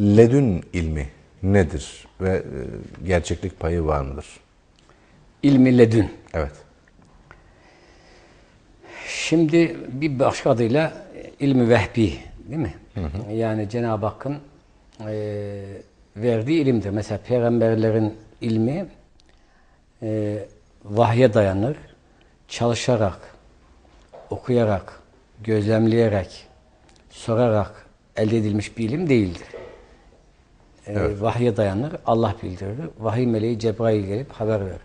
ledün ilmi nedir ve e, gerçeklik payı var mıdır? İlmi ledün. Evet. Şimdi bir başka adıyla ilmi vehbi değil mi? Yani Cenab-ı Hakk'ın e, verdiği ilimdir. Mesela peygamberlerin ilmi e, vahye dayanır. Çalışarak, okuyarak, gözlemleyerek, sorarak elde edilmiş bir ilim değildir. E, Evet. Vahye dayanır, Allah bildirir. Vahiy meleği Cebrail gelip haber verir.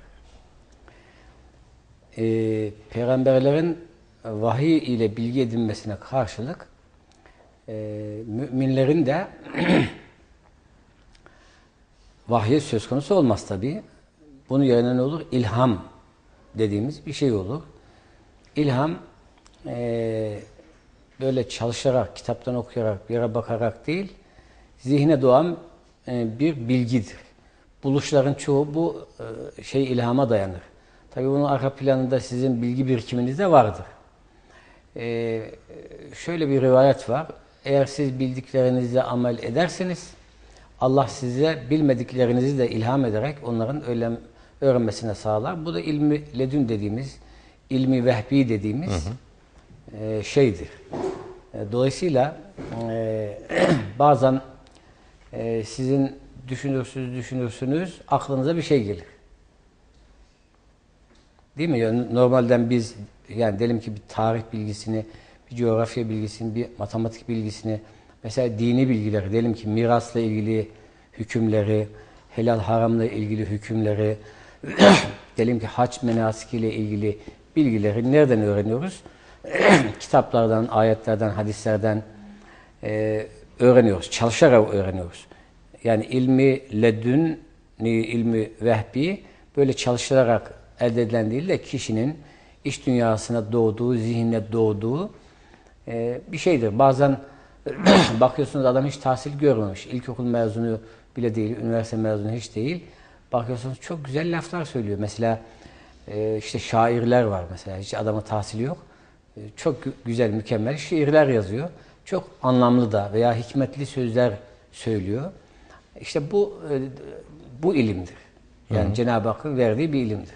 E, peygamberlerin vahiy ile bilgi edinmesine karşılık e, müminlerin de vahye söz konusu olmaz tabi. Bunun yerine ne olur? İlham dediğimiz bir şey olur. İlham e, böyle çalışarak, kitaptan okuyarak, bir yere bakarak değil, zihne doğan bir bilgidir. Buluşların çoğu bu e, şey ilhama dayanır. Tabii bunun arka planında sizin bilgi birikiminiz de vardır. E, şöyle bir rivayet var. Eğer siz bildiklerinizle amel ederseniz Allah size bilmediklerinizi de ilham ederek onların öğren, öğrenmesine sağlar. Bu da ilmi ledün dediğimiz, ilmi vehbi dediğimiz e, şeydir. E, dolayısıyla e, bazen e, sizin düşünürsünüz, düşünürsünüz, aklınıza bir şey gelir. Değil mi? Yani normalden biz yani diyelim ki bir tarih bilgisini, bir coğrafya bilgisini, bir matematik bilgisini, mesela dini bilgileri, diyelim ki mirasla ilgili hükümleri, helal haramla ilgili hükümleri, diyelim ki hac menasikiyle ilgili bilgileri nereden öğreniyoruz? Kitaplardan, ayetlerden, hadislerden e, öğreniyoruz. Çalışarak öğreniyoruz. Yani ilmi ledün, ilmi vehbi böyle çalışılarak elde edilen değil de kişinin iç dünyasına doğduğu, zihnine doğduğu e, bir şeydir. Bazen bakıyorsunuz adam hiç tahsil görmemiş. İlkokul mezunu bile değil, üniversite mezunu hiç değil. Bakıyorsunuz çok güzel laflar söylüyor. Mesela e, işte şairler var mesela. Hiç adamın tahsili yok. E, çok gü- güzel, mükemmel şiirler yazıyor. Çok anlamlı da veya hikmetli sözler söylüyor. İşte bu e, bu ilimdir. Yani Cenab-ı Hakk'ın verdiği bir ilimdir.